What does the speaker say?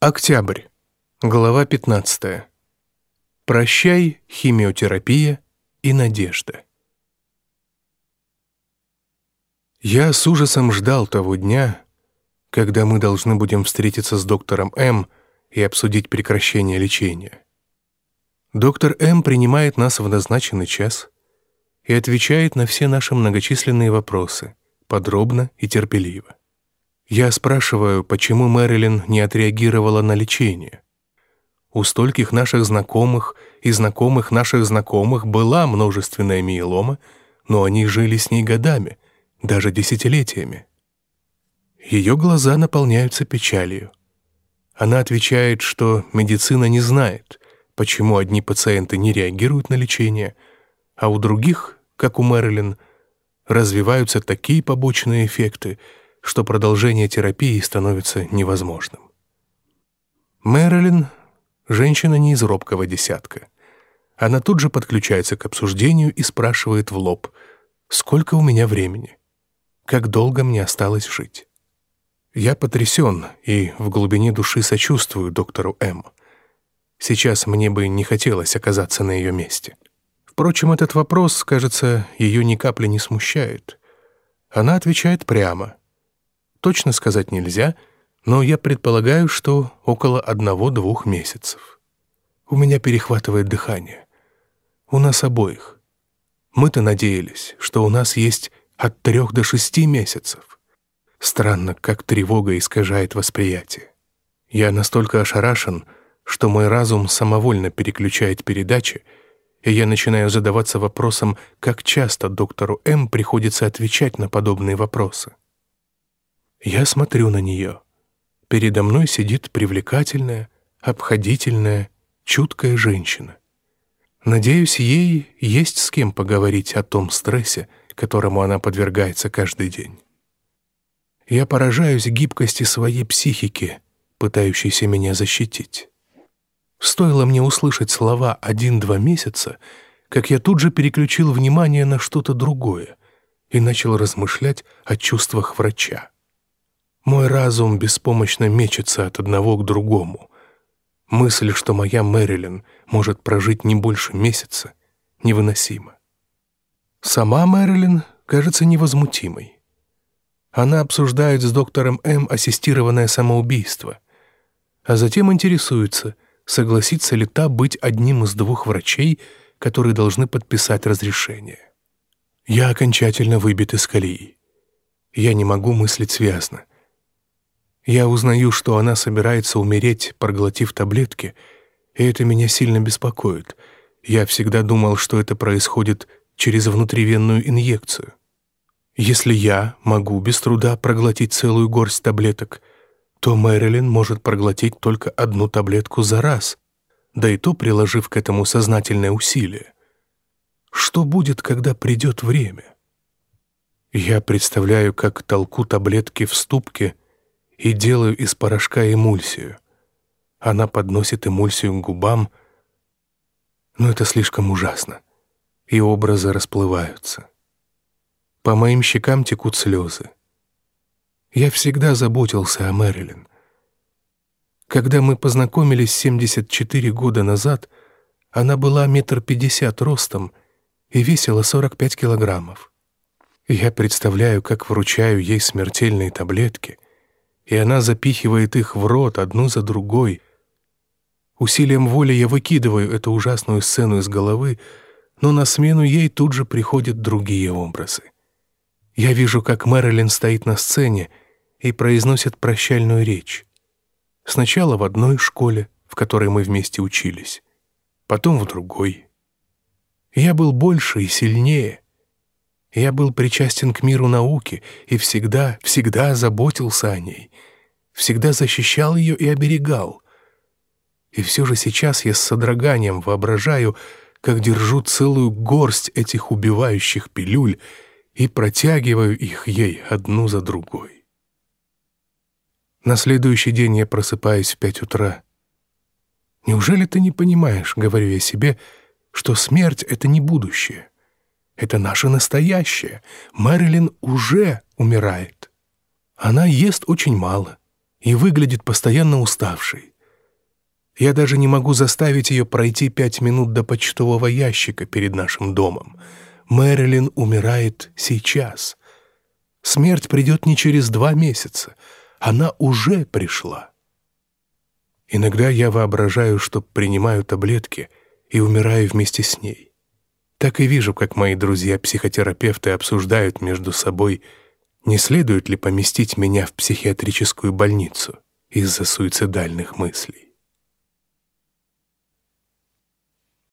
Октябрь. Глава 15. Прощай, химиотерапия и надежда. Я с ужасом ждал того дня, когда мы должны будем встретиться с доктором М и обсудить прекращение лечения. Доктор М принимает нас в назначенный час и отвечает на все наши многочисленные вопросы, подробно и терпеливо. Я спрашиваю, почему Мэрилин не отреагировала на лечение. У стольких наших знакомых и знакомых наших знакомых была множественная миелома, но они жили с ней годами, даже десятилетиями. Ее глаза наполняются печалью. Она отвечает, что медицина не знает, почему одни пациенты не реагируют на лечение, а у других, как у Мэрилин, развиваются такие побочные эффекты, что продолжение терапии становится невозможным. Мэрилин — женщина не из робкого десятка. Она тут же подключается к обсуждению и спрашивает в лоб, «Сколько у меня времени? Как долго мне осталось жить?» Я потрясен и в глубине души сочувствую доктору М. Сейчас мне бы не хотелось оказаться на ее месте. Впрочем, этот вопрос, кажется, ее ни капли не смущает. Она отвечает прямо, Точно сказать нельзя, но я предполагаю, что около одного-двух месяцев. У меня перехватывает дыхание. У нас обоих. Мы-то надеялись, что у нас есть от трех до шести месяцев. Странно, как тревога искажает восприятие. Я настолько ошарашен, что мой разум самовольно переключает передачи, и я начинаю задаваться вопросом, как часто доктору М приходится отвечать на подобные вопросы. Я смотрю на нее. Передо мной сидит привлекательная, обходительная, чуткая женщина. Надеюсь, ей есть с кем поговорить о том стрессе, которому она подвергается каждый день. Я поражаюсь гибкости своей психики, пытающейся меня защитить. Стоило мне услышать слова «один-два месяца», как я тут же переключил внимание на что-то другое и начал размышлять о чувствах врача. Мой разум беспомощно мечется от одного к другому. Мысль, что моя Мэрилин может прожить не больше месяца, невыносима. Сама Мэрилин кажется невозмутимой. Она обсуждает с доктором М ассистированное самоубийство, а затем интересуется, согласится ли та быть одним из двух врачей, которые должны подписать разрешение. Я окончательно выбит из колеи. Я не могу мыслить связно. Я узнаю, что она собирается умереть, проглотив таблетки, и это меня сильно беспокоит. Я всегда думал, что это происходит через внутривенную инъекцию. Если я могу без труда проглотить целую горсть таблеток, то Мэрилин может проглотить только одну таблетку за раз, да и то приложив к этому сознательное усилие. Что будет, когда придет время? Я представляю, как толку таблетки в ступке — и делаю из порошка эмульсию. Она подносит эмульсию к губам, но это слишком ужасно, и образы расплываются. По моим щекам текут слезы. Я всегда заботился о Мэрилин. Когда мы познакомились 74 года назад, она была метр пятьдесят ростом и весила 45 килограммов. Я представляю, как вручаю ей смертельные таблетки — и она запихивает их в рот одну за другой. Усилием воли я выкидываю эту ужасную сцену из головы, но на смену ей тут же приходят другие образы. Я вижу, как Мэрилин стоит на сцене и произносит прощальную речь. Сначала в одной школе, в которой мы вместе учились, потом в другой. Я был больше и сильнее — я был причастен к миру науки и всегда, всегда заботился о ней, всегда защищал ее и оберегал. И все же сейчас я с содроганием воображаю, как держу целую горсть этих убивающих пилюль и протягиваю их ей одну за другой. На следующий день я просыпаюсь в пять утра. «Неужели ты не понимаешь, — говорю я себе, — что смерть — это не будущее?» Это наше настоящее. Мэрилин уже умирает. Она ест очень мало. и выглядит постоянно уставшей. Я даже не могу заставить ее пройти пять минут до почтового ящика перед нашим домом. Мэрилин умирает сейчас. Смерть придет не через два месяца. Она уже пришла. Иногда я воображаю, что принимаю таблетки и умираю вместе с ней. Так и вижу, как мои друзья-психотерапевты обсуждают между собой, не следует ли поместить меня в психиатрическую больницу из-за суицидальных мыслей.